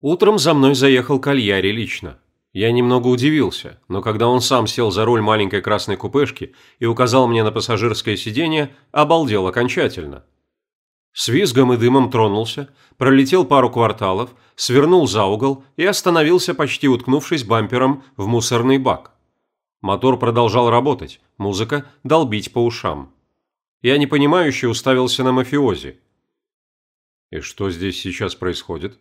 Утром за мной заехал Кальяри лично. Я немного удивился, но когда он сам сел за руль маленькой красной купешки и указал мне на пассажирское сиденье, обалдел окончательно. С визгом и дымом тронулся, пролетел пару кварталов, свернул за угол и остановился, почти уткнувшись бампером в мусорный бак. Мотор продолжал работать, музыка долбить по ушам. Я непонимающе уставился на мафиози. «И что здесь сейчас происходит?»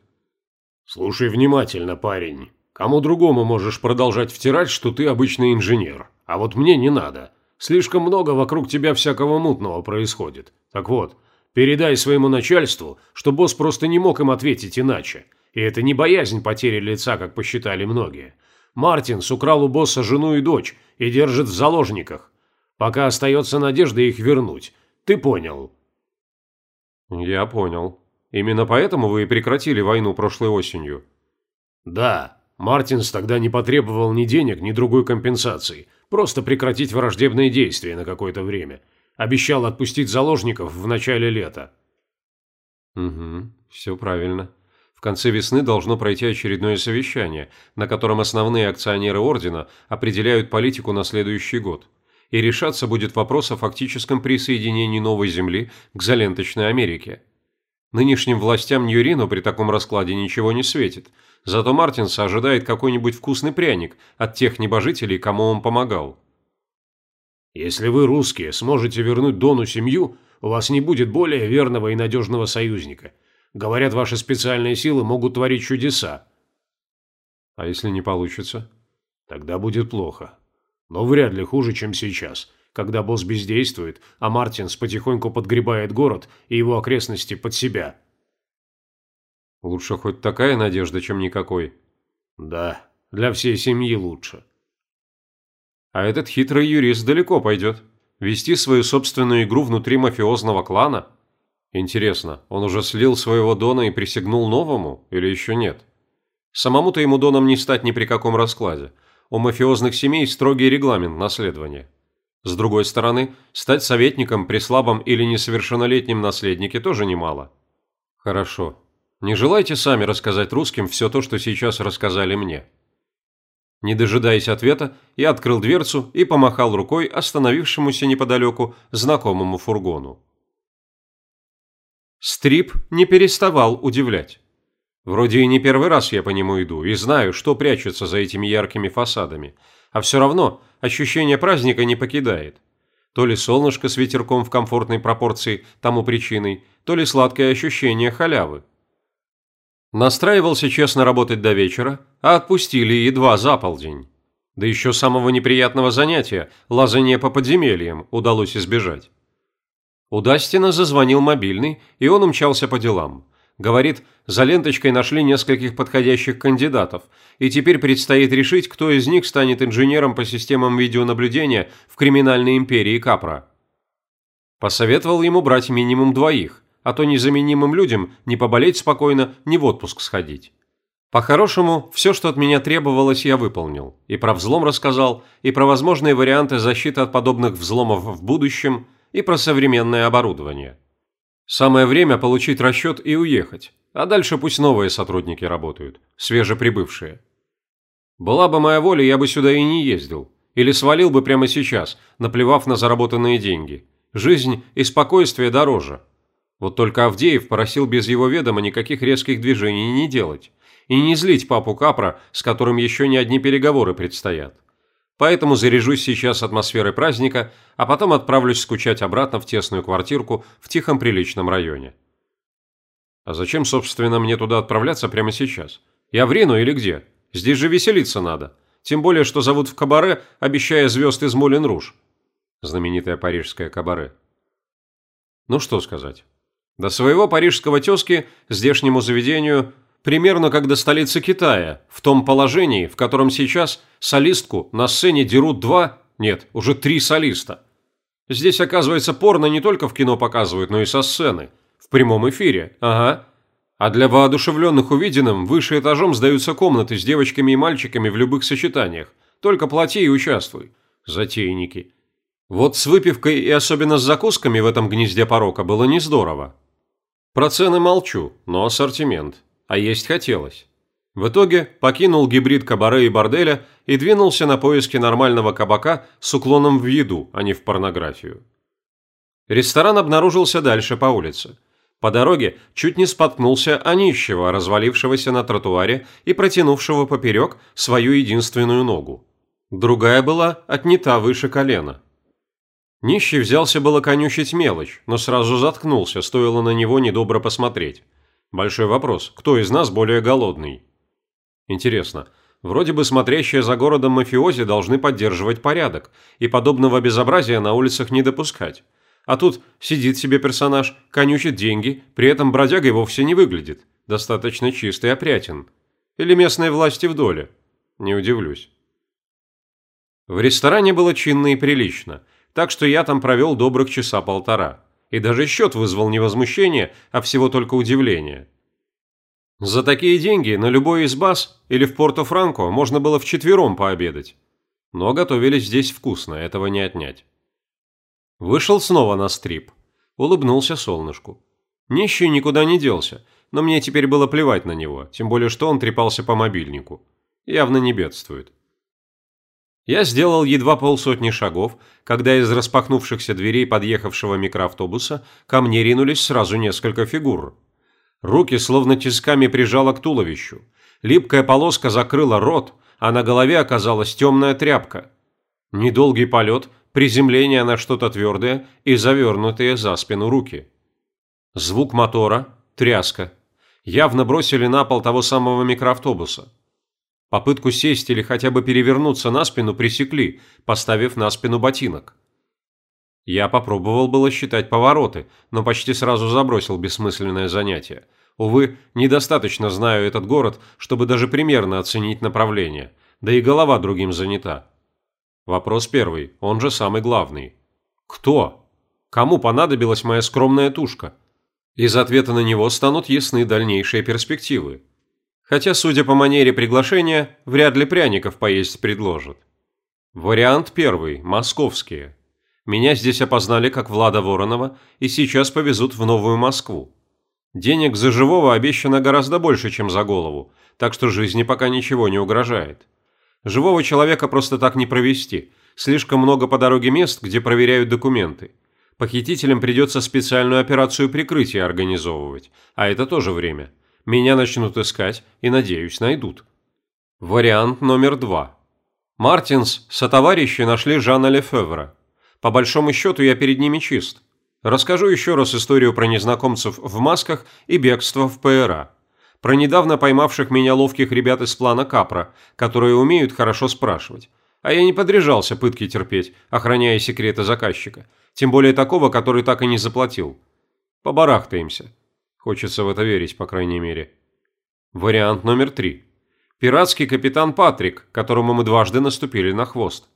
«Слушай внимательно, парень. Кому другому можешь продолжать втирать, что ты обычный инженер. А вот мне не надо. Слишком много вокруг тебя всякого мутного происходит. Так вот, передай своему начальству, что босс просто не мог им ответить иначе. И это не боязнь потери лица, как посчитали многие. Мартинс украл у босса жену и дочь и держит в заложниках. Пока остается надежда их вернуть. Ты понял?» «Я понял. Именно поэтому вы и прекратили войну прошлой осенью?» «Да. Мартинс тогда не потребовал ни денег, ни другой компенсации. Просто прекратить враждебные действия на какое-то время. Обещал отпустить заложников в начале лета». «Угу, все правильно. В конце весны должно пройти очередное совещание, на котором основные акционеры Ордена определяют политику на следующий год. И решаться будет вопрос о фактическом присоединении Новой Земли к заленточной Америке. Нынешним властям Ньюрино при таком раскладе ничего не светит, зато Мартинса ожидает какой-нибудь вкусный пряник от тех небожителей, кому он помогал. «Если вы, русские, сможете вернуть Дону семью, у вас не будет более верного и надежного союзника. Говорят, ваши специальные силы могут творить чудеса». «А если не получится?» «Тогда будет плохо. Но вряд ли хуже, чем сейчас когда босс бездействует, а Мартинс потихоньку подгребает город и его окрестности под себя. Лучше хоть такая надежда, чем никакой. Да, для всей семьи лучше. А этот хитрый юрист далеко пойдет. Вести свою собственную игру внутри мафиозного клана? Интересно, он уже слил своего Дона и присягнул новому, или еще нет? Самому-то ему Доном не стать ни при каком раскладе. У мафиозных семей строгий регламент наследования. С другой стороны, стать советником при слабом или несовершеннолетнем наследнике тоже немало. Хорошо. Не желаете сами рассказать русским все то, что сейчас рассказали мне? Не дожидаясь ответа, я открыл дверцу и помахал рукой остановившемуся неподалеку знакомому фургону. Стрип не переставал удивлять. Вроде и не первый раз я по нему иду и знаю, что прячется за этими яркими фасадами, а все равно ощущение праздника не покидает. То ли солнышко с ветерком в комфортной пропорции тому причиной, то ли сладкое ощущение халявы. Настраивался честно работать до вечера, а отпустили едва за полдень. Да еще самого неприятного занятия – лазание по подземельям – удалось избежать. У Дастина зазвонил мобильный, и он умчался по делам. Говорит, за ленточкой нашли нескольких подходящих кандидатов, и теперь предстоит решить, кто из них станет инженером по системам видеонаблюдения в криминальной империи Капра. Посоветовал ему брать минимум двоих, а то незаменимым людям не поболеть спокойно, не в отпуск сходить. По-хорошему, все, что от меня требовалось, я выполнил. И про взлом рассказал, и про возможные варианты защиты от подобных взломов в будущем, и про современное оборудование. Самое время получить расчет и уехать, а дальше пусть новые сотрудники работают, свежеприбывшие. Была бы моя воля, я бы сюда и не ездил. Или свалил бы прямо сейчас, наплевав на заработанные деньги. Жизнь и спокойствие дороже. Вот только Авдеев просил без его ведома никаких резких движений не делать. И не злить папу Капра, с которым еще не одни переговоры предстоят. Поэтому заряжусь сейчас атмосферой праздника, а потом отправлюсь скучать обратно в тесную квартирку в тихом приличном районе. А зачем, собственно, мне туда отправляться прямо сейчас? Я в Рину или где? Здесь же веселиться надо. Тем более, что зовут в кабаре, обещая звезд из Мулен Руж. Знаменитое парижское кабаре. Ну что сказать. До своего парижского тезки, здешнему заведению – Примерно как до столицы Китая, в том положении, в котором сейчас солистку на сцене дерут два, нет, уже три солиста. Здесь, оказывается, порно не только в кино показывают, но и со сцены. В прямом эфире, ага. А для воодушевленных увиденным выше этажом сдаются комнаты с девочками и мальчиками в любых сочетаниях. Только плати и участвуй. Затейники. Вот с выпивкой и особенно с закусками в этом гнезде порока было не здорово. Про цены молчу, но ассортимент. А есть хотелось. В итоге покинул гибрид кабаре и борделя и двинулся на поиски нормального кабака с уклоном в еду, а не в порнографию. Ресторан обнаружился дальше по улице. По дороге чуть не споткнулся о нищего, развалившегося на тротуаре и протянувшего поперек свою единственную ногу. Другая была отнята выше колена. Нищий взялся было конючить мелочь, но сразу заткнулся, стоило на него недобро посмотреть. Большой вопрос, кто из нас более голодный? Интересно, вроде бы смотрящие за городом мафиози должны поддерживать порядок и подобного безобразия на улицах не допускать. А тут сидит себе персонаж, конючит деньги, при этом бродягой вовсе не выглядит. Достаточно чистый и опрятен. Или местные власти в доле. Не удивлюсь. В ресторане было чинно и прилично, так что я там провел добрых часа полтора. И даже счет вызвал не возмущение, а всего только удивление. За такие деньги на любой из баз или в Порто-Франко можно было вчетвером пообедать. Но готовили здесь вкусно, этого не отнять. Вышел снова на стрип. Улыбнулся солнышку. Нищий никуда не делся, но мне теперь было плевать на него, тем более что он трепался по мобильнику. Явно не бедствует. Я сделал едва полсотни шагов, когда из распахнувшихся дверей подъехавшего микроавтобуса ко мне ринулись сразу несколько фигур. Руки словно тисками прижало к туловищу. Липкая полоска закрыла рот, а на голове оказалась темная тряпка. Недолгий полет, приземление на что-то твердое и завернутые за спину руки. Звук мотора, тряска. Явно бросили на пол того самого микроавтобуса. Попытку сесть или хотя бы перевернуться на спину пресекли, поставив на спину ботинок. Я попробовал было считать повороты, но почти сразу забросил бессмысленное занятие. Увы, недостаточно знаю этот город, чтобы даже примерно оценить направление, да и голова другим занята. Вопрос первый, он же самый главный. Кто? Кому понадобилась моя скромная тушка? Из ответа на него станут ясны дальнейшие перспективы. Хотя, судя по манере приглашения, вряд ли пряников поесть предложат. Вариант первый – московские. Меня здесь опознали как Влада Воронова и сейчас повезут в Новую Москву. Денег за живого обещано гораздо больше, чем за голову, так что жизни пока ничего не угрожает. Живого человека просто так не провести. Слишком много по дороге мест, где проверяют документы. Похитителям придется специальную операцию прикрытия организовывать, а это тоже время. Меня начнут искать и, надеюсь, найдут. Вариант номер два. Мартинс со товарищи нашли Жана Лефевра. По большому счету я перед ними чист. Расскажу еще раз историю про незнакомцев в масках и бегство в ПРА про недавно поймавших меня ловких ребят из плана Капра, которые умеют хорошо спрашивать. А я не подряжался пытки терпеть, охраняя секреты заказчика. Тем более такого, который так и не заплатил. Побарахтаемся. Хочется в это верить, по крайней мере. Вариант номер три. Пиратский капитан Патрик, которому мы дважды наступили на хвост.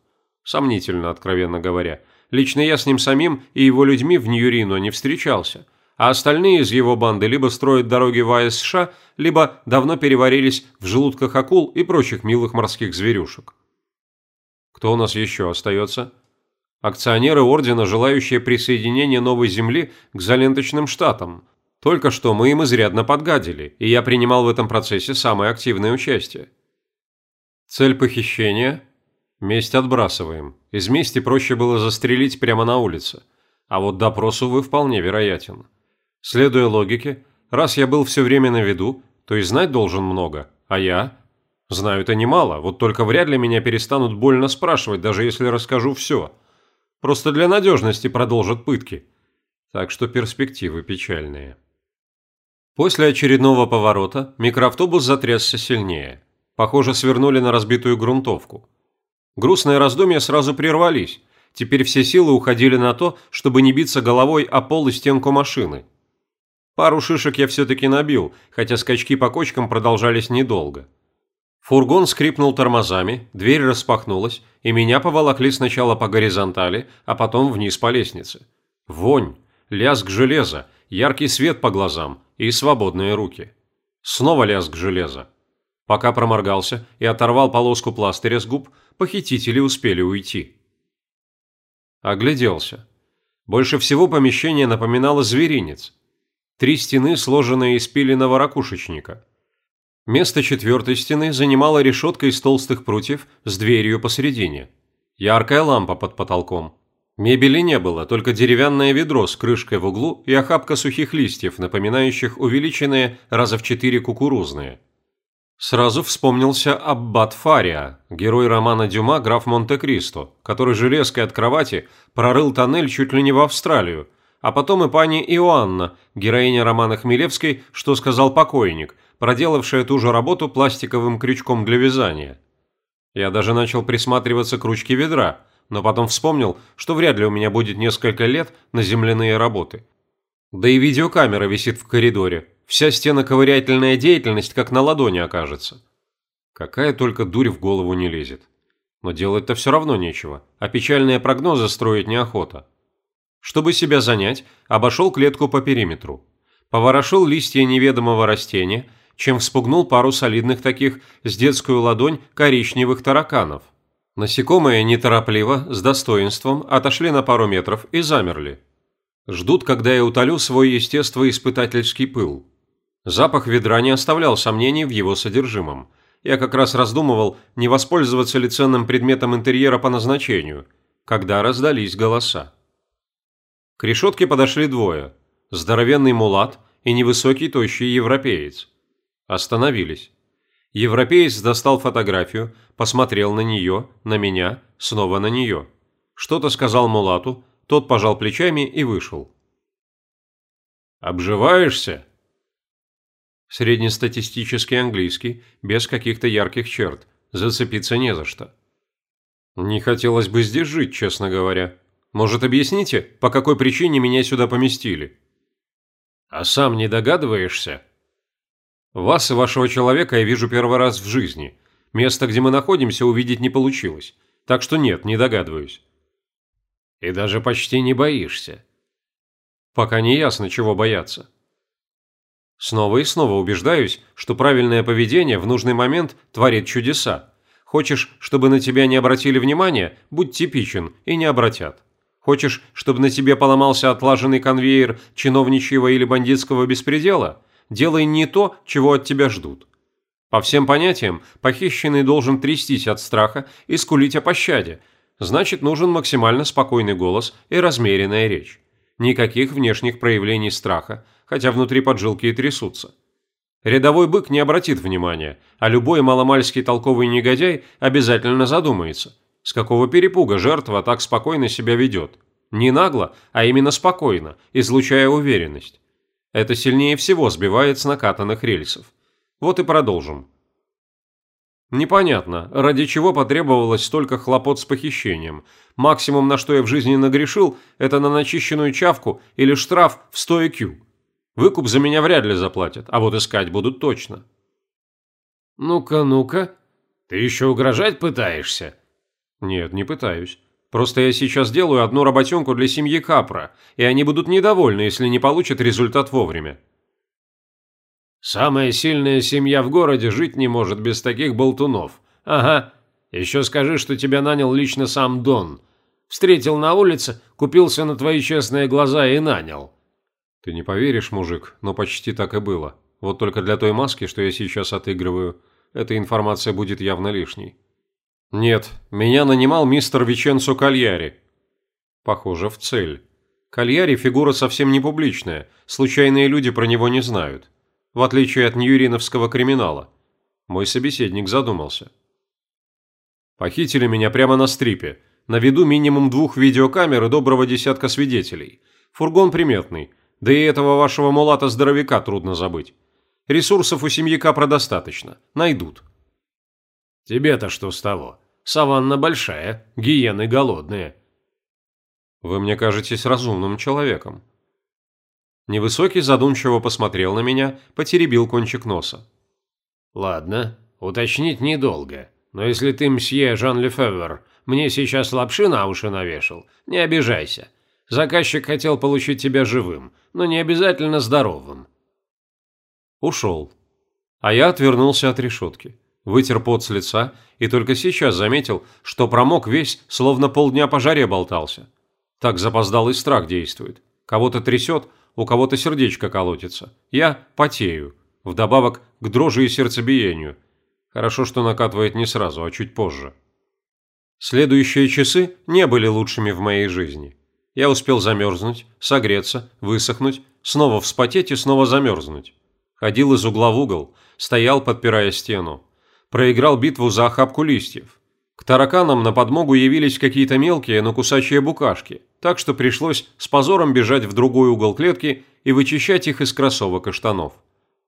Сомнительно, откровенно говоря. Лично я с ним самим и его людьми в Ньюрино не встречался – а остальные из его банды либо строят дороги в АСШ, либо давно переварились в желудках акул и прочих милых морских зверюшек. Кто у нас еще остается? Акционеры Ордена, желающие присоединения Новой Земли к заленточным штатам. Только что мы им изрядно подгадили, и я принимал в этом процессе самое активное участие. Цель похищения? Месть отбрасываем. Из мести проще было застрелить прямо на улице. А вот допрос, увы, вполне вероятен. Следуя логике, раз я был все время на виду, то и знать должен много, а я? Знаю-то немало, вот только вряд ли меня перестанут больно спрашивать, даже если расскажу все. Просто для надежности продолжат пытки. Так что перспективы печальные. После очередного поворота микроавтобус затрясся сильнее. Похоже, свернули на разбитую грунтовку. Грустные раздумья сразу прервались. Теперь все силы уходили на то, чтобы не биться головой о пол и стенку машины. Пару шишек я все-таки набил, хотя скачки по кочкам продолжались недолго. Фургон скрипнул тормозами, дверь распахнулась, и меня поволокли сначала по горизонтали, а потом вниз по лестнице. Вонь, лязг железа, яркий свет по глазам и свободные руки. Снова лязг железа. Пока проморгался и оторвал полоску пластыря с губ, похитители успели уйти. Огляделся. Больше всего помещение напоминало зверинец – Три стены, сложенные из пиленного ракушечника. Место четвертой стены занимала решетка из толстых прутьев с дверью посередине. Яркая лампа под потолком. Мебели не было, только деревянное ведро с крышкой в углу и охапка сухих листьев, напоминающих увеличенные раза в четыре кукурузные. Сразу вспомнился Аббат Фария, герой романа Дюма «Граф Монте-Кристо», который железкой от кровати прорыл тоннель чуть ли не в Австралию, а потом и пани Иоанна, героиня романа Хмелевской «Что сказал покойник», проделавшая ту же работу пластиковым крючком для вязания. Я даже начал присматриваться к ручке ведра, но потом вспомнил, что вряд ли у меня будет несколько лет на земляные работы. Да и видеокамера висит в коридоре, Вся стеноковырятельная деятельность как на ладони окажется. Какая только дурь в голову не лезет. Но делать-то все равно нечего, а печальные прогнозы строить неохота. Чтобы себя занять, обошел клетку по периметру. Поворошил листья неведомого растения, чем вспугнул пару солидных таких с детскую ладонь коричневых тараканов. Насекомые неторопливо, с достоинством, отошли на пару метров и замерли. Ждут, когда я утолю свой естествоиспытательский пыл. Запах ведра не оставлял сомнений в его содержимом. Я как раз раздумывал, не воспользоваться ли ценным предметом интерьера по назначению, когда раздались голоса. К решетке подошли двое – здоровенный мулат и невысокий тощий европеец. Остановились. Европеец достал фотографию, посмотрел на нее, на меня, снова на нее. Что-то сказал мулату, тот пожал плечами и вышел. «Обживаешься?» Среднестатистический английский, без каких-то ярких черт. Зацепиться не за что. Не хотелось бы здесь жить, честно говоря. Может, объясните, по какой причине меня сюда поместили? А сам не догадываешься? Вас и вашего человека я вижу первый раз в жизни. Место, где мы находимся, увидеть не получилось. Так что нет, не догадываюсь. И даже почти не боишься. Пока не ясно, чего бояться. Снова и снова убеждаюсь, что правильное поведение в нужный момент творит чудеса. Хочешь, чтобы на тебя не обратили внимания, будь типичен и не обратят. Хочешь, чтобы на тебе поломался отлаженный конвейер чиновничьего или бандитского беспредела? Делай не то, чего от тебя ждут. По всем понятиям, похищенный должен трястись от страха и скулить о пощаде. Значит, нужен максимально спокойный голос и размеренная речь. Никаких внешних проявлений страха, хотя внутри поджилки и трясутся. Рядовой бык не обратит внимания, а любой маломальский толковый негодяй обязательно задумается, с какого перепуга жертва так спокойно себя ведет. Не нагло, а именно спокойно, излучая уверенность. Это сильнее всего сбивает с накатанных рельсов. Вот и продолжим. Непонятно, ради чего потребовалось столько хлопот с похищением. Максимум, на что я в жизни нагрешил, это на начищенную чавку или штраф в 100 IQ. Выкуп за меня вряд ли заплатят, а вот искать будут точно. Ну-ка, ну-ка. Ты еще угрожать пытаешься? Нет, не пытаюсь. Просто я сейчас делаю одну работенку для семьи Капра, и они будут недовольны, если не получат результат вовремя. Самая сильная семья в городе жить не может без таких болтунов. Ага. Еще скажи, что тебя нанял лично сам Дон. Встретил на улице, купился на твои честные глаза и нанял. Ты не поверишь, мужик, но почти так и было. Вот только для той маски, что я сейчас отыгрываю, эта информация будет явно лишней. Нет, меня нанимал мистер Веченцо Кальяри. Похоже, в цель. Кальяри фигура совсем не публичная, случайные люди про него не знают. В отличие от ньюриновского криминала. Мой собеседник задумался. Похитили меня прямо на стрипе. На виду минимум двух видеокамер и доброго десятка свидетелей. Фургон приметный, да и этого вашего мулата-здоровяка трудно забыть. Ресурсов у семьи Капра достаточно. Найдут. Тебе-то что с того? Саванна большая, гиены голодные. Вы мне кажетесь разумным человеком. Невысокий задумчиво посмотрел на меня, потеребил кончик носа. Ладно, уточнить недолго. Но если ты, мсье Жан Лефевер, мне сейчас лапши на уши навешал, не обижайся. Заказчик хотел получить тебя живым, но не обязательно здоровым. Ушел. А я отвернулся от решетки, вытер пот с лица и только сейчас заметил, что промок весь, словно полдня по жаре болтался. Так запоздалый страх действует. Кого-то трясет, у кого-то сердечко колотится. Я потею. вдобавок к дрожи и сердцебиению. Хорошо, что накатывает не сразу, а чуть позже. Следующие часы не были лучшими в моей жизни. Я успел замерзнуть, согреться, высохнуть, снова вспотеть и снова замерзнуть. Ходил из угла в угол, стоял, подпирая стену. Проиграл битву за охапку листьев. К тараканам на подмогу явились какие-то мелкие, но кусачие букашки, так что пришлось с позором бежать в другой угол клетки и вычищать их из кроссовок и штанов.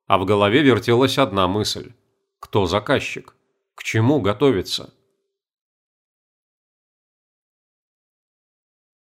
А в голове вертелась одна мысль. Кто заказчик? К чему готовиться?